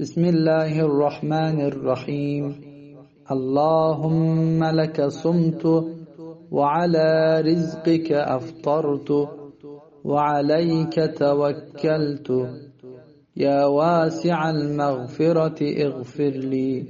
بسم الله الرحمن الرحيم. اللهم لك صمت وعلى رزقك أفطرت وعليك توكلت. يا واسع المغفرة اغفر لي.